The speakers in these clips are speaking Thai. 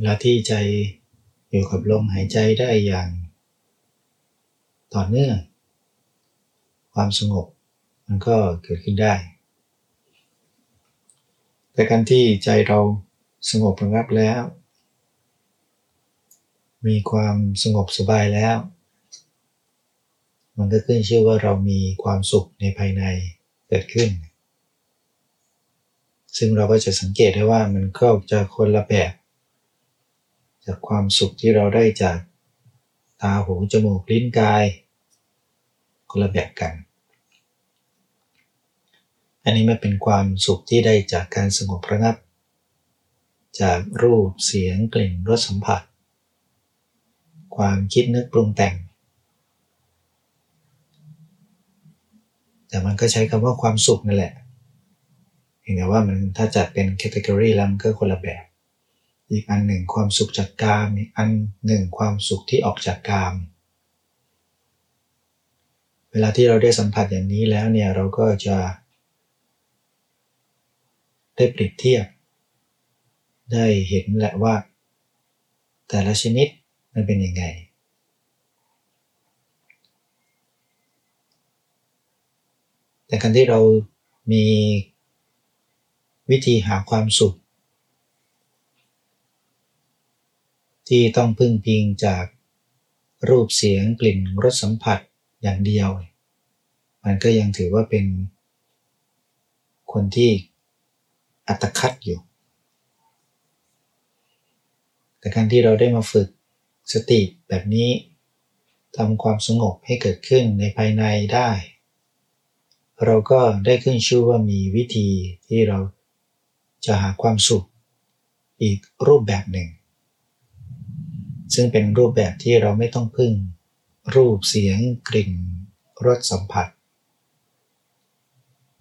เวลาที่ใจอยู่กับลมหายใจได้อย่าง ต่อเนื่อง ความสงบมันก็เกิดขึ้นได้ แต่การที่ใจเราสงบระงับแล้ว มีความสงบสบายแล้ว มันก็ขึ้นชื่อว่าเรามีความสุขในภายในเกิดขึ้น ซึ่งเราก็จะสังเกตได้ว่ามันก็จะคนละแบบ จากความสุขที่เราได้จากตาหูจมูกลิ้นกายคนละแบบกัน อันนี้มันเป็นความสุขที่ได้จากการสงบระงับ จากรูปเสียงกลิ่นรสสัมผัส ความคิดนึกปรุงแต่ง แต่มันก็ใช้คำว่าความสุขนั่นแหละเห็นไหมว่ามันถ้าจัดเป็นแคตตากรีแล้วมันก็คนละแบบ อีกอันหนึ่งความสุขจากกามอีกอันหนึ่งความสุขที่ออกจากกาม เวลาที่เราได้สัมผัสอย่างนี้แล้วเนี่ยเราก็จะ ได้เปรียบเทียบ ได้เห็นแหละว่า แต่ละชนิดมันเป็นยังไง แต่การที่เรามีวิธีหาความสุข ที่ต้องพึ่งพิงจากรูปเสียงกลิ่นรสสัมผัสอย่างเดียว มันก็ยังถือว่าเป็น คนที่อัตคัดอยู่ แต่การที่เราได้มาฝึกสติแบบนี้ทำความสงบให้เกิดขึ้นในภายในได้ เราก็ได้ขึ้นชื่อว่ามีวิธีที่เราจะหาความสุขอีกรูปแบบหนึ่ง ซึ่งเป็นรูปแบบที่เราไม่ต้องพึ่ง รูปเสียงกลิ่นรสสัมผัส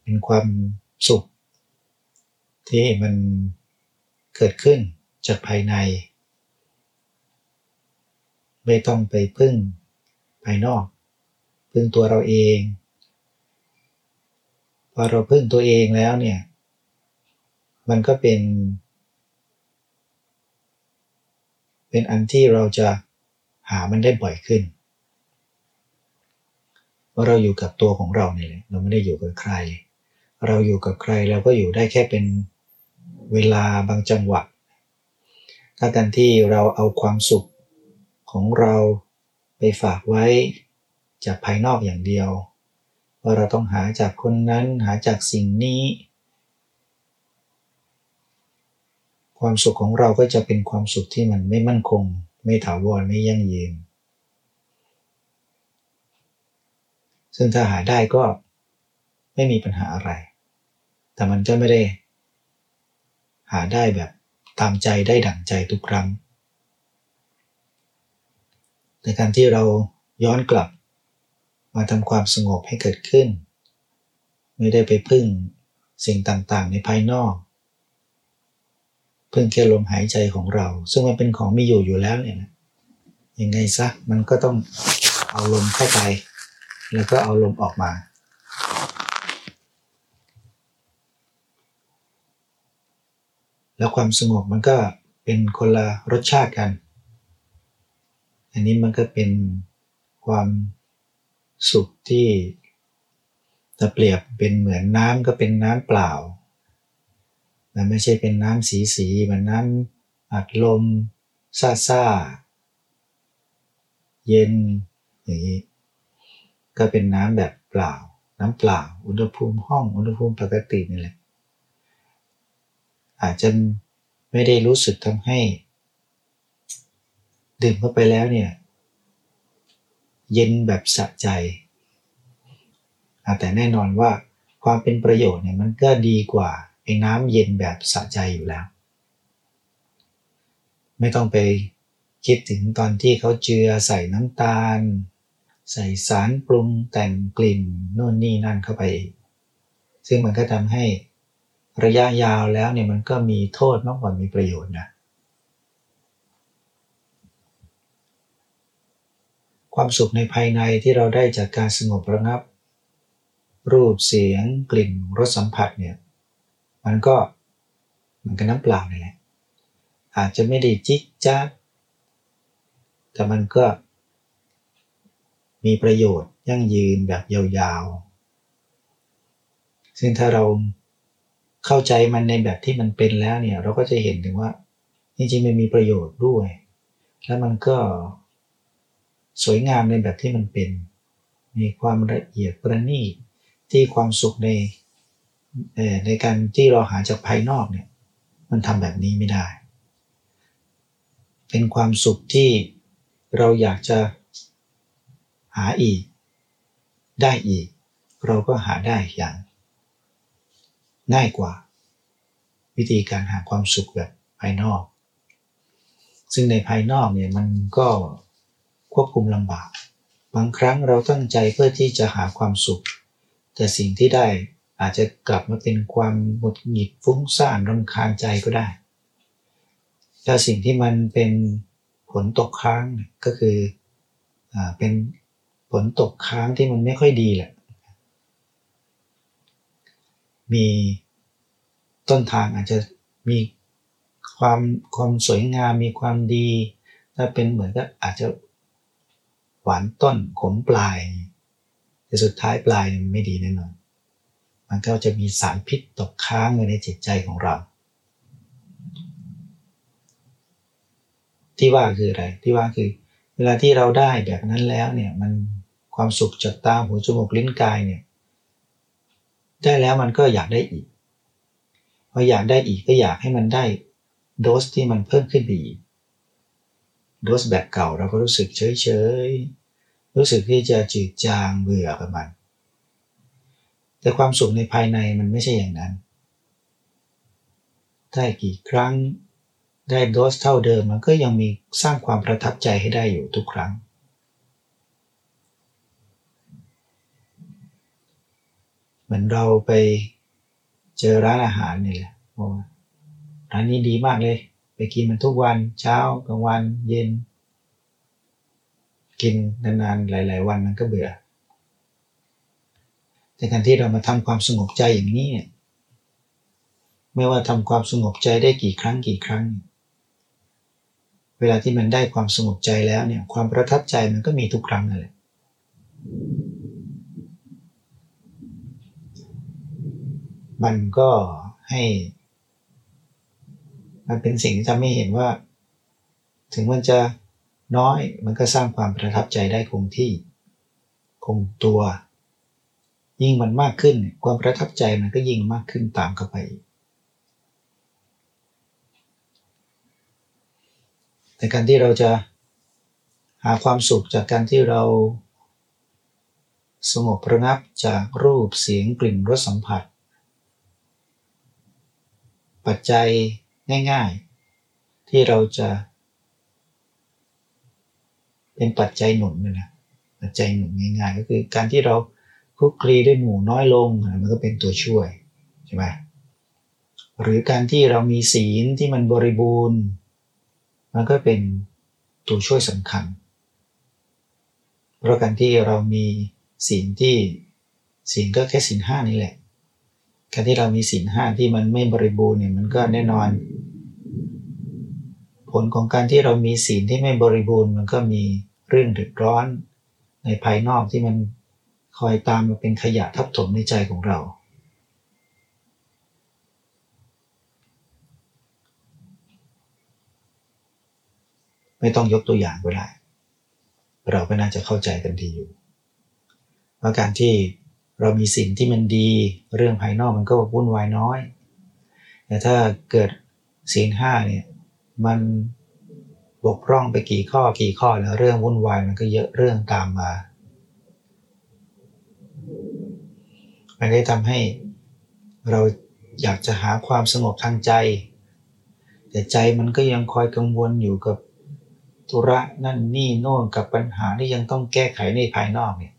เป็นความสุข ที่มันเกิดขึ้นจากภายใน ไม่ต้องไปพึ่งภายนอก พึ่งตัวเราเองพอเราพึ่งตัวเองแล้วเนี่ย มันก็เป็น เป็นอันที่เราจะหามันได้บ่อยขึ้นว่าเราอยู่กับตัวของเราเนี่ยเราไม่ได้อยู่กับใคร เราอยู่กับใครเราก็อยู่ได้แค่เป็นเวลาบางจังหวะ ถ้าการที่เราเอาความสุขของเราไปฝากไว้จากภายนอกอย่างเดียว ว่าเราต้องหาจากคนนั้นหาจากสิ่งนี้ ความสุขของเราก็จะเป็นความสุขที่มันไม่มั่นคง ไม่ถาวรไม่ยั่งยืน ซึ่งถ้าหาได้ก็ไม่มีปัญหาอะไร แต่มันจะไม่ได้ หาได้แบบตามใจได้ดั่งใจทุกครั้ง ในการที่เราย้อนกลับ มาทำความสงบให้เกิดขึ้น ไม่ได้ไปพึ่งสิ่งต่างๆ ในภายนอก เพึ่งแค่ลมหายใจของเรา ซึ่งมันเป็นของมีอยู่อยู่แล้วเนี่ยนะยังไงซะมันก็ต้องเอาลมเข้าไป แล้วก็เอาลมออกมา แล้วความสงบมันก็เป็นคนละรสชาติกัน อันนี้มันก็เป็นความสุขที่ถ้าเปรียบเป็นเหมือนน้ำก็เป็นน้ำเปล่า แต่ไม่ใช่เป็นน้ำสีสีเหมือนน้ำอัดลมซาซาเย็นอย่างนี้ก็เป็นน้ำแบบเปล่า น้ำเปล่า อุณหภูมิห้องอุณหภูมิปกตินี่แหละ อาจจะไม่ได้รู้สึกทำให้ ดื่มเข้าไปแล้วเนี่ย เย็นแบบสะใจแต่แน่นอนว่าความเป็นประโยชน์เนี่ยมันก็ดีกว่า ไอ้น้ำเย็นแบบสะใจอยู่แล้ว ไม่ต้องไปคิดถึงตอนที่เขาเจือใส่น้ำตาล ใส่สารปรุงแต่งกลิ่นโน่นนี่นั่นเข้าไป ซึ่งมันก็ทำให้ระยะยาวแล้วเนี่ยมันก็มีโทษมากกว่ามีประโยชน์นะความสุขในภายในที่เราได้จากการสงบระงับ รูปเสียงกลิ่นรสสัมผัสเนี่ย มันก็มันก็น้ำเปล่านี่แหละอาจจะไม่ได้จิกจ๊าแต่มันก็มีประโยชน์ยั่งยืนแบบยาวๆ ซึ่งถ้าเราเข้าใจมันในแบบที่มันเป็นแล้วเนี่ย เราก็จะเห็นถึงว่า จริงๆมันมีประโยชน์ด้วย แล้วมันก็สวยงามในแบบที่มันเป็น มีความละเอียดประณีตที่ความสุขใน ในการที่เราหาจากภายนอกเนี่ย มันทำแบบนี้ไม่ได้ เป็นความสุขที่เราอยากจะหาอีก ได้อีก เราก็หาได้อย่างง่ายกว่า วิธีการหาความสุขแบบภายนอก ซึ่งในภายนอกเนี่ยมันก็ควบคุมลำบาก บางครั้งเราตั้งใจเพื่อที่จะหาความสุข แต่สิ่งที่ได้ อาจจะกลับมาเป็นความหงุดหงิดฟุ้งซ่านรำคาญใจก็ได้ ถ้าสิ่งที่มันเป็นผลตกค้างก็คืออเป็นผลตกค้างที่มันไม่ค่อยดีแหละ มีต้นทางอาจจะมีความความสวยงามมีความดี ถ้าเป็นเหมือนก็อาจจะหวานต้นขมปลาย แต่สุดท้ายปลายมันไม่ดีแน่นอน มันก็จะมีสารพิษตกค้างอยู่ในจิตใจของเรา ที่ว่าคืออะไร ที่ว่าคือ เวลาที่เราได้แบบนั้นแล้วเนี่ยมันความสุขจากตาหูจมูกลิ้นกายเนี่ยได้แล้วมันก็อยากได้อีกพออยากได้อีกก็อยากให้มันได้โดสที่มันเพิ่มขึ้นไปอีกโดสแบบเก่าเราก็รู้สึกเฉยเฉยรู้สึกที่จะจืดจางเบื่อกับมัน แต่ความสุขในภายในมันไม่ใช่อย่างนั้น ได้กี่ครั้งได้โดสเท่าเดิมมันก็ยังมีสร้างความประทับใจให้ได้อยู่ทุกครั้ง เหมือนเราไปเจอร้านอาหารนี่แหละร้านนี้ดีมากเลย ไปกินมันทุกวันเช้ากลางวันเย็น กินนานๆหลาย ๆ วันมันก็เบื่อ แต่การที่เรามาทำความสงบใจอย่างนี้ไม่ว่าทำความสงบใจได้กี่ครั้งกี่ครั้ง เวลาที่มันได้ความสงบใจแล้วเนี่ยความประทับใจมันก็มีทุกครั้งนั่นแหละมันก็ให้มันเป็นสิ่งที่ทำให้เห็นว่า ถึงมันจะน้อยมันก็สร้างความประทับใจได้คงที่ คงตัว ยิ่งมันมากขึ้น ความประทับใจมันก็ยิ่งมากขึ้นตามเข้าไปอีกในการที่เราจะหาความสุขจากการที่เรา สงบระงับจากรูปเสียงกลิ่นรสสัมผัส ปัจจัยง่ายๆ ที่เราจะ เป็นปัจจัยหนุนนะปัจจัยหนุนง่ายๆ ก็คือการที่เรา คุกคลีด้วยหมู่น้อยลงมันก็เป็นตัวช่วยใช่ไหมหรือการที่เรามีศีลที่มันบริบูรณ์ มันก็เป็นตัวช่วยสำคัญ เพราะการที่เรามีศีลที่ศีลก็แค่ศีลห้านี่แหละ การที่เรามีศีลห้าที่มันไม่บริบูรณ์เนี่ยมันก็แน่นอน ผลของการที่เรามีศีลที่ไม่บริบูรณ์ มันก็มีเรื่องเดือดร้อนในภายนอกที่มัน คอยตามมาเป็นขยะทับถมในใจของเรา ไม่ต้องยกตัวอย่างก็ได้ เราก็น่าจะเข้าใจกันดีอยู่ว่าการที่เรามีสิ่งที่มันดี เรื่องภายนอกมันก็วุ่นวายน้อย แต่ถ้าเกิดศีลห้าเนี่ยมันบกพร่องไปกี่ข้อกี่ข้อแล้วเรื่องวุ่นวายมันก็เยอะเรื่องตามมา มันได้ทำให้เราอยากจะหาความสงบทางใจ แต่ใจมันก็ยังคอยกังวลอยู่กับธุระนั่นนี่โน่นกับปัญหาที่ยังต้องแก้ไขในภายนอกเนี่ย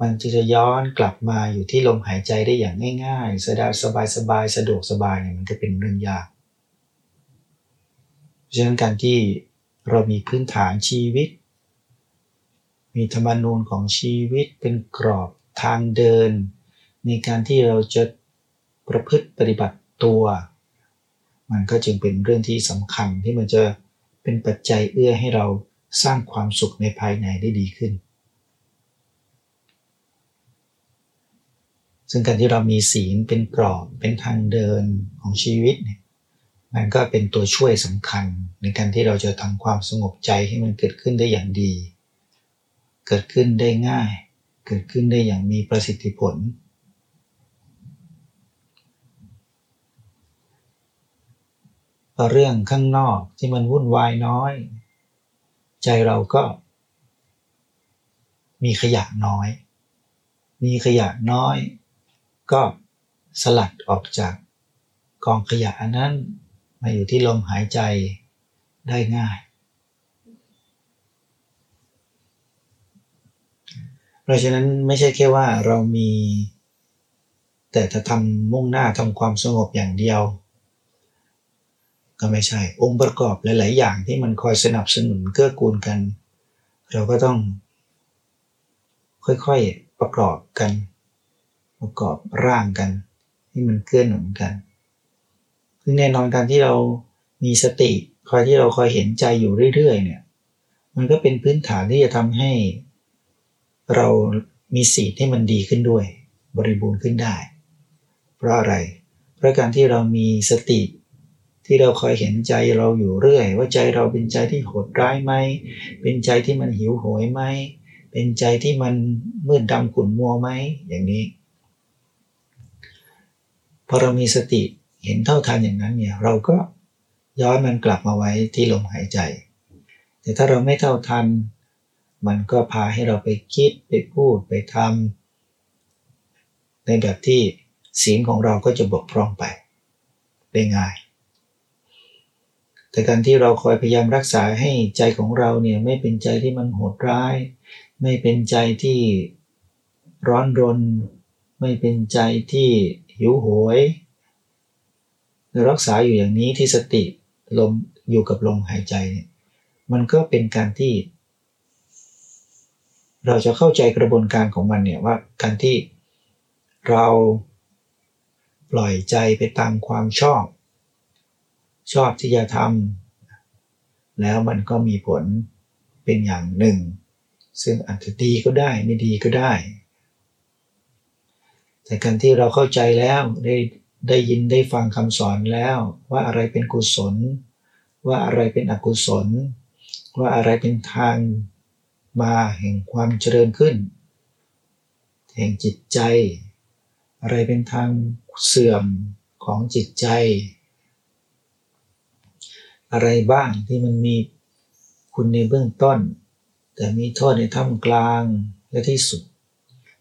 มันจะจะย้อนกลับมาอยู่ที่ลมหายใจได้อย่างง่ายๆสบายสบายสะดวกสบายเนี่ยมันก็เป็นเรื่องยากเพราะฉะนั้นการที่เรามีพื้นฐานชีวิต มีธรรมนูญของชีวิตเป็นกรอบทางเดิน ในการที่เราจะประพฤติปฏิบัติตัว มันก็จึงเป็นเรื่องที่สำคัญที่มันจะเป็นปัจจัยเอื้อให้เราสร้างความสุขในภายในได้ดีขึ้น ซึ่งการที่เรามีศีลเป็นกรอบเป็นทางเดินของชีวิตเนี่ยมันก็เป็นตัวช่วยสำคัญในการที่เราจะทำความสงบใจให้มันเกิดขึ้นได้อย่างดี เกิดขึ้นได้ง่าย เกิดขึ้นได้อย่างมีประสิทธิผล เรื่องข้างนอกที่มันวุ่นวายน้อย ใจเราก็ มีขยะน้อย มีขยะน้อย ก็สลัดออกจากกองขยะนั้นมาอยู่ที่ลมหายใจได้ง่าย เพราะฉะนั้นไม่ใช่แค่ว่าเรามี แต่จะทำมุ่งหน้าทำความสงบอย่างเดียว ก็ไม่ใช่ องค์ประกอบหลาย ๆ อย่างที่มันคอยสนับสนุนเกื้อกูลกัน เราก็ต้อง ค่อย ๆ ประกอบกัน ประกอบร่างกันให้มันเกื้อหนุนกันซึ่งแน่นอนการที่เรามีสติคอยที่เราคอยเห็นใจอยู่เรื่อย ๆ เนี่ย มันก็เป็นพื้นฐานที่จะทำให้เรามีสีที่มันดีขึ้นด้วย บริบูรณ์ขึ้นได้ เพราะอะไร เพราะการที่เรามีสติ ที่เราคอยเห็นใจเราอยู่เรื่อย ว่าใจเราเป็นใจที่โหดร้ายไหม เป็นใจที่มันหิวโหยไหม เป็นใจที่มันมืดดำขุ่นมัวไหม อย่างนี้ พอเรามีสติเห็นเท่าทันอย่างนั้นเนี่ย เราก็ย้อนมันกลับมาไว้ที่ลมหายใจ แต่ถ้าเราไม่เท่าทัน มันก็พาให้เราไปคิดไปพูดไปทำในแบบที่ศีลของเราก็จะบกพร่องไปได้ง่าย แต่การที่เราคอยพยายามรักษาให้ใจของเราเนี่ยไม่เป็นใจที่มันโหดร้าย ไม่เป็นใจที่ร้อนรน ไม่เป็นใจที่หิวโหยรักษาอยู่อย่างนี้ที่สติลมอยู่กับลมหายใจเนี่ยมันก็เป็นการที่ เราจะเข้าใจกระบวนการของมันเนี่ยว่าการที่เราปล่อยใจไปตามความชอบ ชอบที่จะทำแล้วมันก็มีผลเป็นอย่างหนึ่ง ซึ่งอาจจะดีก็ได้ไม่ดีก็ได้ แต่การที่เราเข้าใจแล้วได้ได้ยินได้ฟังคำสอนแล้ว ว่าอะไรเป็นกุศล ว่าอะไรเป็นอกุศล ว่าอะไรเป็นทางมาแห่งความเจริญขึ้น แห่งจิตใจ อะไรเป็นทางเสื่อมของจิตใจ อะไรบ้างที่มันมีคุณในเบื้องต้น แต่มีโทษในท่ามกลางและที่สุด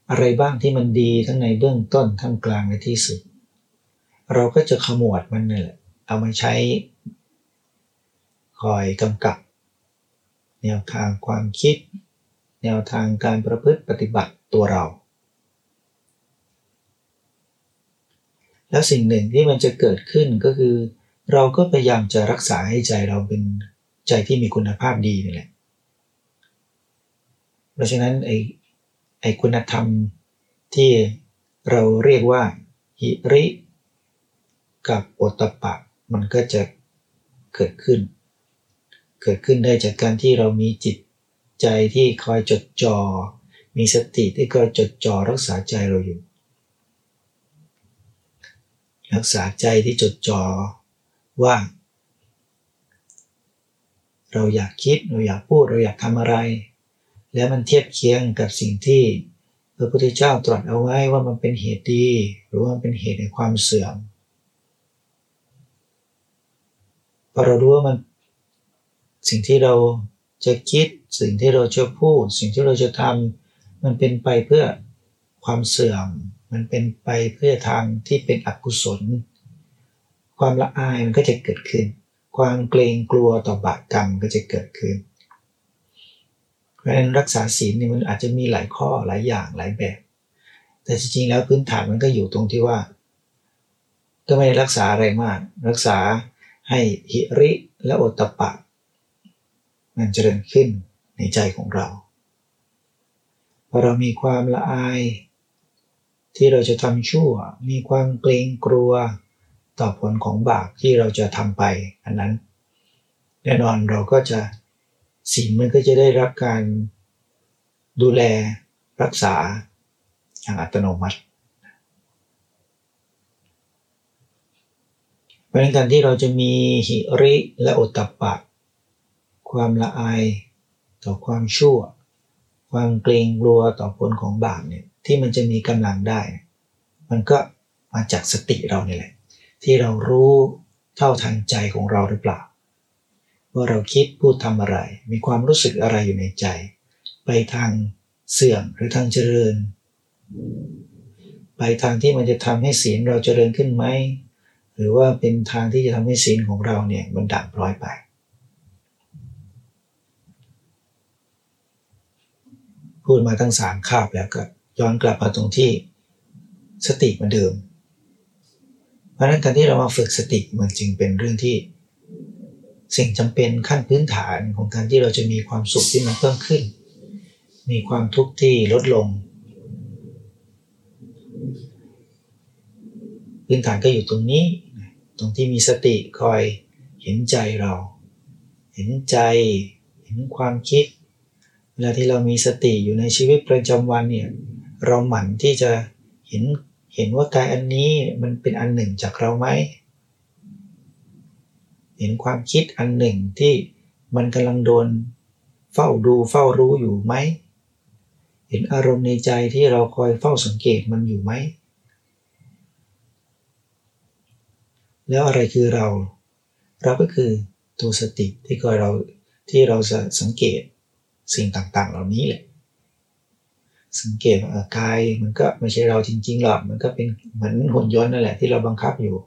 อะไรบ้างที่มันดีทั้งในเบื้องต้นท่ามกลางและที่สุด เราก็จะขมวดมันนี่แหละเอามาใช้คอยกำกับ แนวทางความคิด แนวทางการประพฤติปฏิบัติตัวเรา แล้วสิ่งหนึ่งที่มันจะเกิดขึ้นก็คือ เราก็พยายามจะรักษาให้ใจเราเป็นใจที่มีคุณภาพดีนี่แหละ เพราะฉะนั้นไอ้ไอ้คุณธรรมที่เราเรียกว่าหิริ กับโอตปะมันก็จะเกิดขึ้น เกิดขึ้นได้จากการที่เรามีจิตใจที่คอยจดจอ่อ มีสติที่คอยจดจ่อรักษาใจเราอยู่ รักษาใจที่จดจ่อ ว่า เราอยากคิดเราอยากพูดเราอยากทำอะไร แล้วมันเทียบเคียงกับสิ่งที่พระพุทธเจ้าตรัสเอาไว้ว่ามันเป็นเหตุดี หรือว่าเป็นเหตุในความเสื่อมพอเรารู้ว่ามันสิ่งที่เราจะคิดสิ่งที่เราจะพูด สิ่งที่เราจะทำมันเป็นไปเพื่อความเสื่อม มันเป็นไปเพื่อทางที่เป็นอกุศล ความละอายมันก็จะเกิดขึ้น ความเกรงกลัวต่อบาปกรรมก็จะเกิดขึ้น เพราะฉะนั้นรักษาศีลนี่มันอาจจะมีหลายข้อหลายอย่างหลายแบบ แต่จริงๆแล้วพื้นฐานมันก็อยู่ตรงที่ว่า ก็ไม่ได้รักษาอะไรมาก รักษาให้หิริและโอตปะ มันเจริญขึ้นในใจของเราพอเรามีความละอาย ที่เราจะทำชั่ว มีความเกรงกลัว ต่อผลของบาปที่เราจะทำไปอันนั้น แน่นอนเราก็จะศีลมันก็จะได้รับการดูแลรักษาอย่างอัตโนมัติ เพราะฉะนั้นการที่เราจะมีหิริและโอตตปะ ความละอายต่อความชั่ว ความเกรงกลัวต่อผลของบาปเนี่ยที่มันจะมีกำลังได้ มันก็มาจากสติเราเนี่ยแหละ ที่เรารู้เท่าทันใจของเราหรือเปล่า ว่าเราคิดพูดทำอะไร มีความรู้สึกอะไรอยู่ในใจ ไปทางเสื่อมหรือทางเจริญ ไปทางที่มันจะทำให้ศีลเราเจริญขึ้นไหมหรือว่าเป็นทางที่จะทำให้ศีลของเราเนี่ยมันดับร้อยไป พูดมาตั้งสามคาบแล้วก็ย้อนกลับมาตรงที่สติเหมือนเดิม เพราะนั้นการที่เรามาฝึกสติมันจึงเป็นเรื่องที่สิ่งจำเป็นขั้นพื้นฐานของการที่เราจะมีความสุขที่มันเพิ่มขึ้น มีความทุกข์ที่ลดลง พื้นฐานก็อยู่ตรงนี้ ตรงที่มีสติคอยเห็นใจเรา เห็นใจ เห็นความคิด เวลาที่เรามีสติอยู่ในชีวิตประจำวันเนี่ย เราหมั่นที่จะเห็น เห็นว่ากายอันนี้มันเป็นอันหนึ่งจากเราไหม เห็นความคิดอันหนึ่งที่มันกำลังโดนเฝ้าดูเฝ้ารู้อยู่ไหม เห็นอารมณ์ในใจที่เราคอยเฝ้าสังเกตมันอยู่ไหม แล้วอะไรคือเรา เราก็คือตัวสติที่คอยเราที่เราจะสังเกตสิ่งต่างๆ เหล่านี้แหละ สังเกตว่ากายมันก็ไม่ใช่เราจริงๆหรอกมันก็เป็นเหมือนหุ่นยนต์นั่นแหละที่เราบังคับอยู่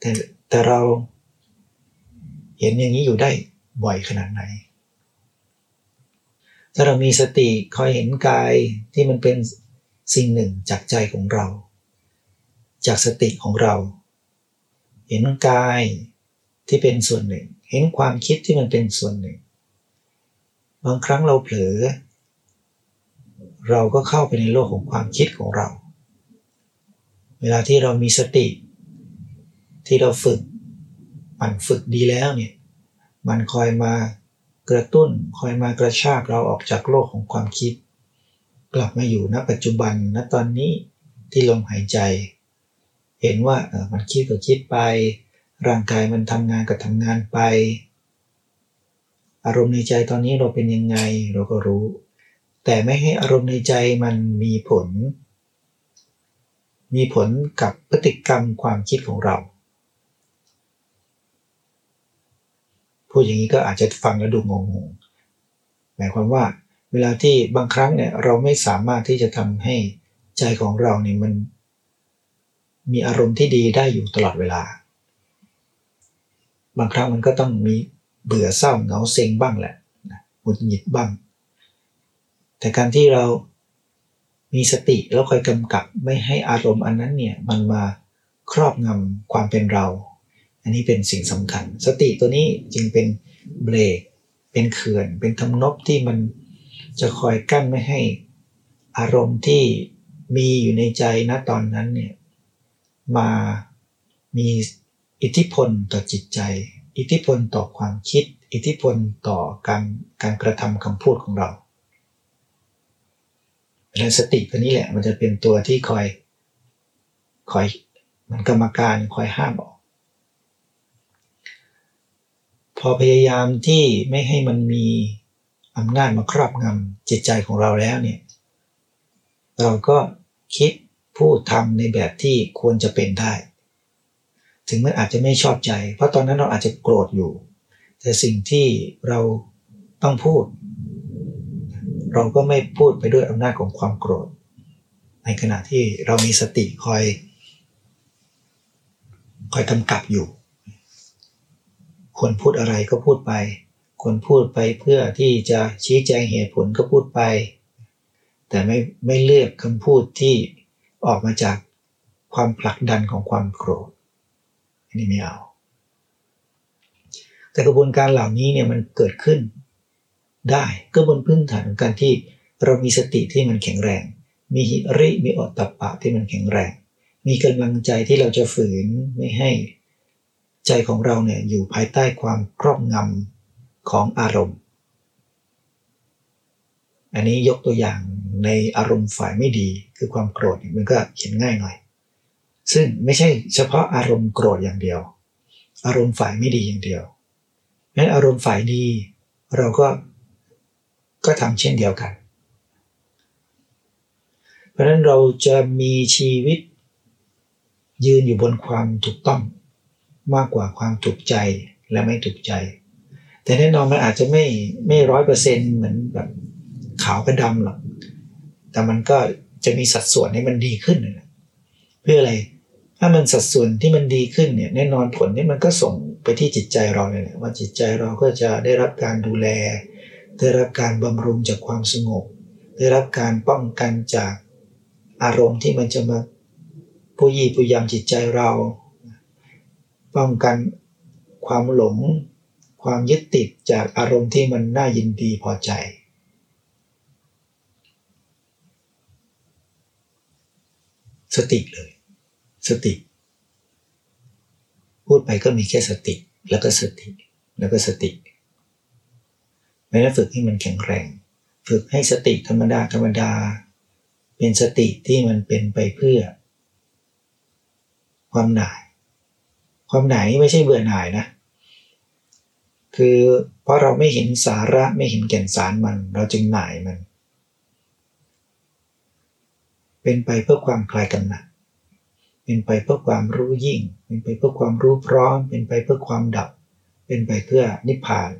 แต่แต่เราเห็นอย่างนี้อยู่ได้บ่อยขนาดไหน ถ้าเรามีสติคอยเห็นกายที่มันเป็นสิ่งหนึ่งจากใจของเรา จากสติของเรา เห็นกายที่เป็นส่วนหนึ่ง เห็นความคิดที่มันเป็นส่วนหนึ่ง บางครั้งเราเผลอ เราก็เข้าไปในโลกของความคิดของเรา เวลาที่เรามีสติ ที่เราฝึกมันฝึกดีแล้วเนี่ยมันคอยมากระตุ้นคอยมากระชากเราออกจากโลกของความคิด กลับมาอยู่ณปัจจุบันณตอนนี้ที่ลมหายใจ เห็นว่าเออมันคิดก็คิดไป ร่างกายมันทำงานก็ทำงานไป อารมณ์ในใจตอนนี้เราเป็นยังไงเราก็รู้ แต่ไม่ให้อารมณ์ในใจมันมีผล มีผลกับพฤติกรรมความคิดของเรา พูดอย่างนี้ก็อาจจะฟังแล้วดูงงๆหมายความว่าเวลาที่บางครั้งเนี่ยเราไม่สามารถที่จะทำให้ใจของเราเนี่ยมัน มีอารมณ์ที่ดีได้อยู่ตลอดเวลา บางครั้งมันก็ต้องมีเบื่อเศร้าเหงาเซ็งบ้างแหละหงุดหงิดบ้าง แต่การที่เรามีสติแล้วคอยกำกับไม่ให้อารมณ์อันนั้นเนี่ยมันมาครอบงำความเป็นเรา อันนี้เป็นสิ่งสำคัญ สติตัวนี้จึงเป็นเบรกเป็นเขื่อน เป็นทำนบที่มันจะคอยกั้นไม่ให้อารมณ์ที่มีอยู่ในใจณตอนนั้นเนี่ยมามีอิทธิพลต่อจิตใจ อิทธิพลต่อความคิด อิทธิพลต่อการการกระทำคำพูดของเรา ดังสติตัวนี้แหละ มันจะเป็นตัวที่คอยคอยมันกรรมการคอยห้ามออก พอพยายามที่ไม่ให้มันมีอำนาจมาครอบงำจิตใจของเราแล้วเนี่ย เราก็คิดพูดทำในแบบที่ควรจะเป็นได้ ถึงมันอาจจะไม่ชอบใจ เพราะตอนนั้นเราอาจจะโกรธอยู่ แต่สิ่งที่เราต้องพูด เราก็ไม่พูดไปด้วยอำนาจของความโกรธ ในขณะที่เรามีสติคอย คอยกำกับอยู่ ควรพูดอะไรก็พูดไป ควรพูดไปเพื่อที่จะชี้แจงเหตุผลก็พูดไป แต่ไม่ไม่เลือกคำพูดที่ออกมาจากความผลักดันของความโกรธอันนี้ไม่เอาแต่กระบวนการเหล่านี้เนี่ยมันเกิดขึ้น ได้ก็บนพื้นฐานของการที่เรามีสติที่มันแข็งแรง มีหิริมีอดตตปะที่มันแข็งแรง มีกำลังใจที่เราจะฝืนไม่ให้ ใจของเราเนี่ยอยู่ภายใต้ความครอบงำของอารมณ์ อันนี้ยกตัวอย่างในอารมณ์ฝ่ายไม่ดีคือความโกรธมันก็เขียนง่ายหน่อย ซึ่งไม่ใช่เฉพาะอารมณ์โกรธอย่างเดียว อารมณ์ฝ่ายไม่ดีอย่างเดียวนั้อารมณ์ฝ่ายดี เราก็ ก็ทำเช่นเดียวกัน เพราะนั้นเราจะมีชีวิต ยืนอยู่บนความถูกต้อง มากกว่าความถูกใจและไม่ถูกใจ แต่แน่นอนมันอาจจะไม่ไม่ร้อยเปอร์เซ็นต์เหมือนแบบขาวกับดำหรอก แต่มันก็จะมีสัดส่วนให้มันดีขึ้นนะเพื่ออะไร ถ้ามันสัดส่วนที่มันดีขึ้นเนี่ยแน่นอนผลนี่มันก็ส่งไปที่จิตใจเราเลยว่าจิตใจเราก็จะได้รับการดูแล ได้รับการบำรุงจากความสงบ ได้รับการป้องกันจากอารมณ์ที่มันจะมาผู้ยี่ผู้ยำจิตใจเรา ป้องกันความหลง ความยึดติดจากอารมณ์ที่มันน่ายินดีพอใจ สติเลย สติ พูดไปก็มีแค่สติ แล้วก็สติ แล้วก็สติ ไม่ได้ฝึกให้มันแข็งแรง ฝึกให้สติธรรมดาธรรมดา เป็นสติที่มันเป็นไปเพื่อ ความหน่าย ความหน่ายนี่ไม่ใช่เบื่อหน่ายนะ คือเพราะเราไม่เห็นสาระไม่เห็นแก่นสารมัน เราจึงหน่ายมัน เป็นไปเพื่อความคลายกำหนัดเป็นไปเพื่อความรู้ยิ่ง เป็นไปเพื่อความรู้พร้อม เป็นไปเพื่อความดับ เป็นไปเพื่อนิพพาน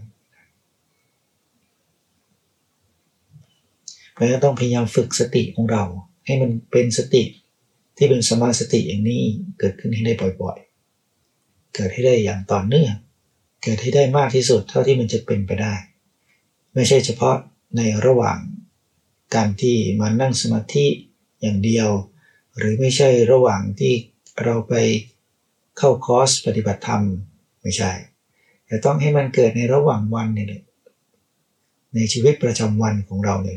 เพราะฉะนั้นต้องพยายามฝึกสติของเรา ให้มันเป็นสติที่เป็นสมาสติอย่างนี้เกิดขึ้นให้ได้บ่อยๆ เกิดให้ได้อย่างต่อเนื่อง เกิดให้ได้มากที่สุดเท่าที่มันจะเป็นไปได้ ไม่ใช่เฉพาะในระหว่างการที่มานั่งสมาธิอย่างเดียว หรือไม่ใช่ระหว่างที่เราไปเข้าคอร์สปฏิบัติธรรมไม่ใช่ แต่ต้องให้มันเกิดในระหว่างวันเนี่ยในชีวิตประจำวันของเราเนี่ย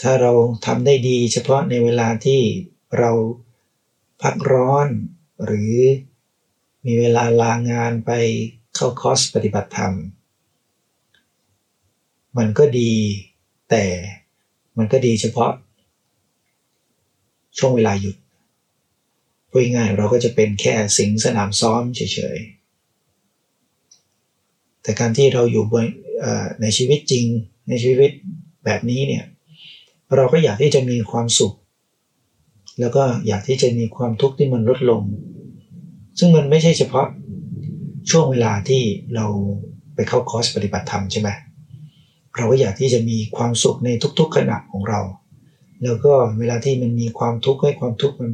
ถ้าเราทำได้ดีเฉพาะในเวลาที่เราพักร้อน หรือมีเวลาลางานไปเข้าคอร์สปฏิบัติธรรม มันก็ดีแต่มันก็ดีเฉพาะ ช่วงเวลาหยุดพูดง่ายเราก็จะเป็นแค่สิงสนามซ้อมเฉยๆ แต่การที่เราอยู่บนในชีวิตจริงในชีวิตแบบนี้เนี่ย เราก็อยากที่จะมีความสุข แล้วก็อยากที่จะมีความทุกข์ที่มันลดลง ซึ่งมันไม่ใช่เฉพาะช่วงเวลาที่เราไปเข้าคอร์สปฏิบัติธรรมใช่ไหมเราก็อยากที่จะมีความสุขในทุกๆขณะของเรา แล้วก็เวลาที่มันมีความทุกข์ให้ความทุกข์มัน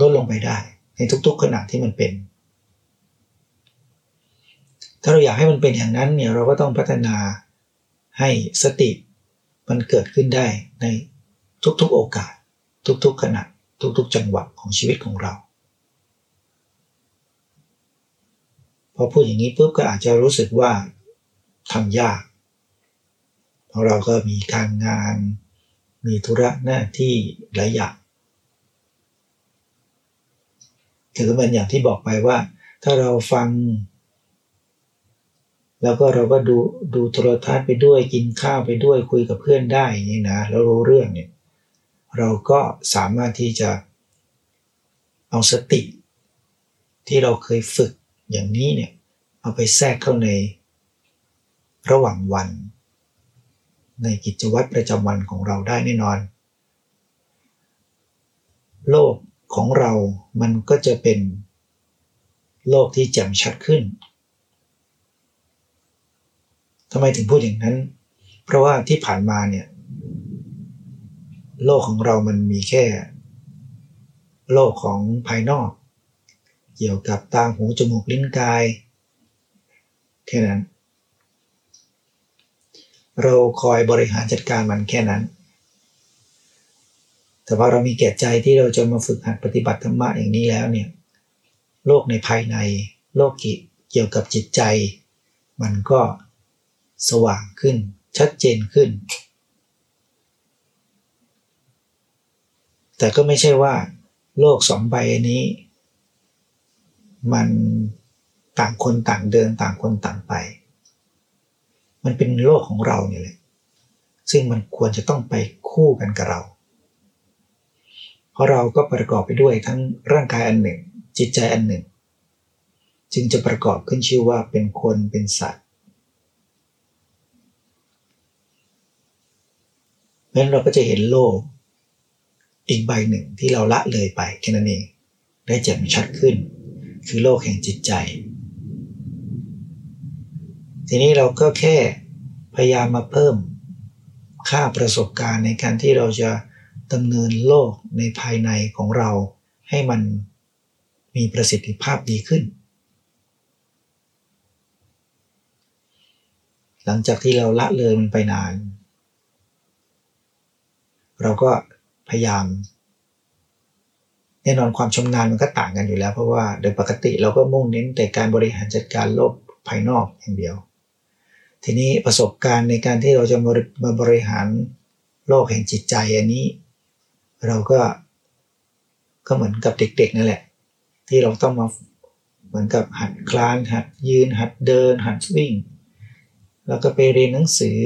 ลดลงไปได้ ในทุกๆขณะที่มันเป็น ถ้าเราอยากให้มันเป็นอย่างนั้นเนี่ยเราก็ต้องพัฒนาให้สติ มันเกิดขึ้นได้ในทุกๆโอกาส ทุกๆขณะทุกๆ จังหวะของชีวิตของเรา พอพูดอย่างนี้ปุ๊บก็อาจจะรู้สึกว่าทำยาก เพราะเราก็มีการงาน มีธุระหน้าที่หลายอย่างถือเป็นอย่างที่บอกไปว่า ถ้าเราฟัง แล้วก็เราก็ดูดูโทรทัศน์ไปด้วยกินข้าวไปด้วยคุยกับเพื่อนได้อย่างนี่นะแล้วรู้เรื่องเนี่ยเราก็สามารถที่จะเอาสติ ที่เราเคยฝึกอย่างนี้เนี่ยเอาไปแทรกเข้าในระหว่างวัน ในกิจวัตรประจำวันของเราได้แน่นอน โลกของเรามันก็จะเป็นโลกที่แจ่มชัดขึ้น ทำไมถึงพูดอย่างนั้น เพราะว่าที่ผ่านมาเนี่ย โลกของเรามันมีแค่ โลกของภายนอก เกี่ยวกับตาหูจมูกลิ้นกาย แค่นั้น เราคอยบริหารจัดการมันแค่นั้น แต่ว่าเรามีแก่ใจที่เราจะมาฝึกหัดปฏิบัติธรรมะอย่างนี้แล้วเนี่ย โลกในภายใน โลกเกี่ยวกับจิตใจ มันก็ สว่างขึ้น ชัดเจนขึ้น แต่ก็ไม่ใช่ว่า โลกสองใบนี้ มันต่างคนต่างเดินต่างคนต่างไป มันเป็นโลกของเราเนี่ยแหละซึ่งมันควรจะต้องไปคู่กันกับเรา เพราะเราก็ประกอบไปด้วยทั้งร่างกายอันหนึ่ง จิตใจอันหนึ่ง จึงจะประกอบขึ้นชื่อว่าเป็นคนเป็นสัตว์เพ ราะนั้นเราก็จะเห็นโลก อีกใบหนึ่งที่เราละเลยไปแค่นั้นเองได้แจ่มชัดขึ้น คือโลกแห่งจิตใจ ทีนี้เราก็แค่พยายามมาเพิ่มค่าประสบการณ์ในการที่เราจะดำเนินโลกในภายในของเราให้มันมีประสิทธิภาพดีขึ้น หลังจากที่เราละเลยมันไปนาน เราก็พยายาม แน่นอนความชำนาญมันก็ต่างกันอยู่แล้ว เพราะว่าโดยปกติเราก็มุ่งเน้นแต่การบริหารจัดการโลกภายนอกอย่างเดียว ทีนี้ประสบการณ์ในการที่เราจะมาบริหารโลกแห่งจิตใจอันนี้ เราก็ก็เหมือนกับเด็กๆนั่นแหละ ที่เราต้องมาเหมือนกับหัดคลานหัดยืนหัดเดิน หัดวิ่ง แล้วก็ไปเรียนหนังสือ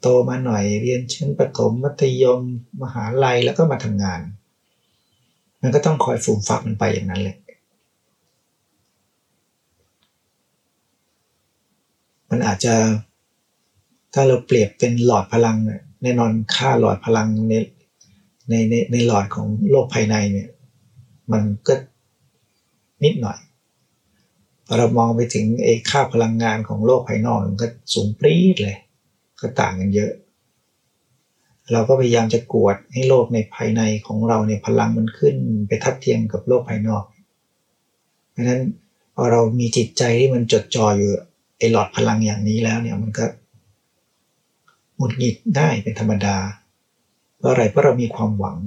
โตมาหน่อยเรียนชั้นประถมมัธยมมหาลัยแล้วก็มาทำงาน มันก็ต้องคอยฟูมฟักมันไปอย่างนั้นเลยมันอาจจะถ้าเราเปรียบเป็นหลอดพลังแน่นอนค่าหลอดพลังในในในในหลอดของโลกภายในเนี่ย มันก็นิดหน่อยเรามองไปถึงไอ้ค่าพลังงานของโลกภายนอกมันก็สูงปรี๊ดเลย ก็ต่างกันเยอะ เราก็พยายามจะกวดให้โลกในภายในของเราเนี่ยพลังมันขึ้นไปทัดเทียมกับโลกภายนอกเพราะฉะนั้นพอเรามีจิตใจที่มันจดจ่ออยู่ไอหลอดพลังอย่างนี้แล้วเนี่ยมันก็หงุดหงิดได้เป็นธรรมดา เพราะอะไรเพราะเรามีความหวัง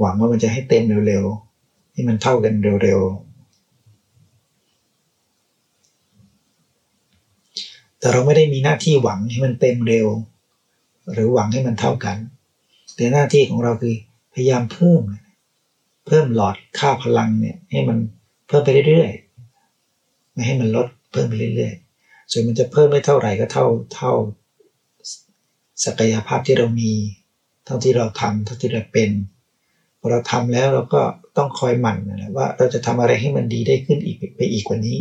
หวังว่ามันจะให้เต็มเร็วๆให้มันเท่ากันเร็วๆ แต่เราไม่ได้มีหน้าที่หวังให้มันเต็มเร็ว หรือหวังให้มันเท่ากัน แต่หน้าที่ของเราคือพยายามเพิ่ม เพิ่มหลอดค่าพลังเนี่ยให้มันเพิ่มไปเรื่อยๆไม่ให้มันลดเพิ่มไปเรื่อยๆส่วนมันจะเพิ่มไม่เท่าไหร่ก็เท่าเท่าศักยภาพที่เรามี เท่าที่เราทำเท่าที่เราเป็นพอเราทำแล้วเราก็ต้องคอยหมั่นนะว่าเราจะทำอะไรให้มันดีได้ขึ้นอีกไปอีกกว่านี้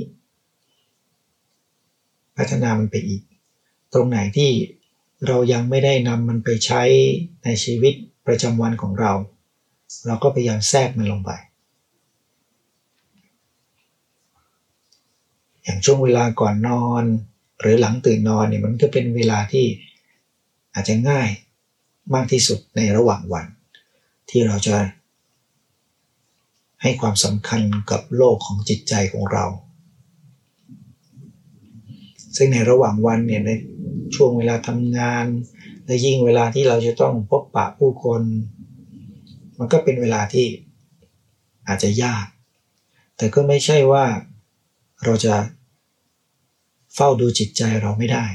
พัฒนามันไปอีก ตรงไหนที่เรายังไม่ได้นำมันไปใช้ในชีวิตประจำวันของเรา เราก็พยายามแทรกมันลงไป อย่างช่วงเวลาก่อนนอน หรือหลังตื่นนอนเนี่ยมันก็เป็นเวลาที่อาจจะง่ายมากที่สุดในระหว่างวัน ที่เราจะให้ความสำคัญกับโลกของจิตใจของเรา ซึ่งในระหว่างวันเนี่ยในช่วงเวลาทำงาน และยิ่งเวลาที่เราจะต้องพบปะผู้คน มันก็เป็นเวลาที่อาจจะยาก แต่ก็ไม่ใช่ว่าเราจะเฝ้าดูจิตใจเราไม่ได้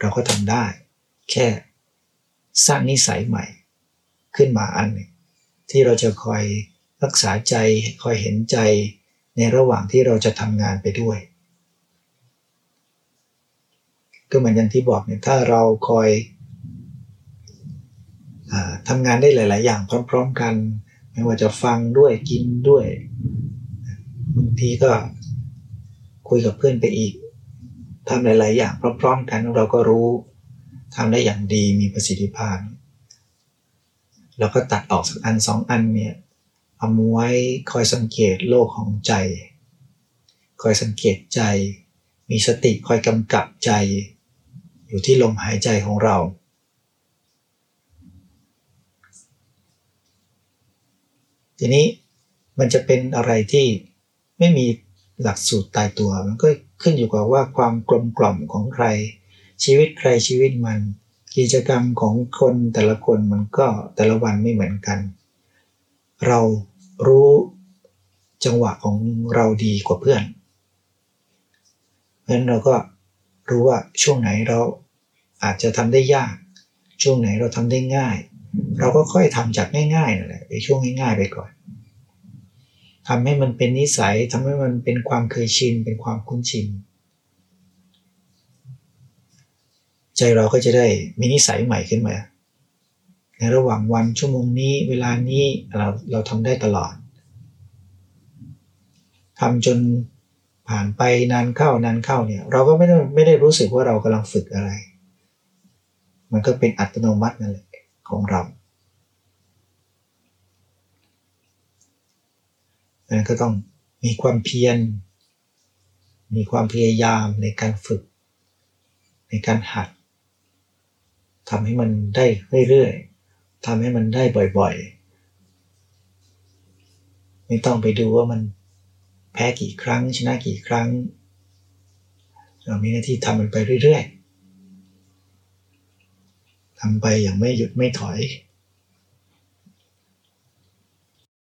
เราก็ทำได้ แค่สร้างนิสัยใหม่ ขึ้นมาอันหนึ่งที่เราจะคอยรักษาใจคอยเห็นใจในระหว่างที่เราจะทำงานไปด้วย ก็เหมือนอย่างที่บอกเนี่ยถ้าเราคอยอทำงานได้หลาย ๆ อย่างพร้อม ๆ กัน ไม่ว่าจะฟังด้วยกินด้วยบางทีก็คุยกับเพื่อนไปอีกทำหลาย ๆ อย่างพร้อม ๆ กันเราก็รู้ทำได้อย่างดีมีประสิทธิภาพแล้วก็ตัดออกสักอันสองอันเนี่ยเอาไว้คอยสังเกตโลกของใจ คอยสังเกตใจ มีสติคอยกำกับใจ อยู่ที่ลมหายใจของเรา ทีนี้มันจะเป็นอะไรที่ไม่มีหลักสูตรตายตัว มันก็ขึ้นอยู่กับว่าความกลมกล่อมของใคร ชีวิตใครชีวิตมัน กิจกรรมของคนแต่ละคนมันก็แต่ละวันไม่เหมือนกัน เรารู้จังหวะของเราดีกว่าเพื่อนเพราะฉะนั้นเราก็ รู้ว่าช่วงไหนเราอาจจะทำได้ยาก ช่วงไหนเราทำได้ง่าย เราก็ค่อยทำจากง่ายๆนั่นแหละในช่วงง่ายๆไปก่อนทำให้มันเป็นนิสัยทำให้มันเป็นความเคยชินเป็นความคุ้นชินใจเราก็จะได้มีนิสัยใหม่ขึ้นมา ในระหว่างวันชั่วโมงนี้เวลานี้เราเราทำได้ตลอดทำจน ผ่านไปนานเข้านานเข้าเนี่ย เราก็ไม่ได้ไม่ได้รู้สึกว่าเรากำลังฝึกอะไร มันก็เป็นอัตโนมัตินั่นแหละของเราดังนั้นก็ต้องมีความเพียร มีความพยายามในการฝึก ในการหัดทำให้มันได้เรื่อยๆทำให้มันได้บ่อยๆ ไม่ต้องไปดูว่ามัน พ้กี่ครั้ง ชนะกี่ครั้ง เรามีหน้าที่ทำมันไปเรื่อยๆทำไปอย่างไม่หยุดไม่ถอย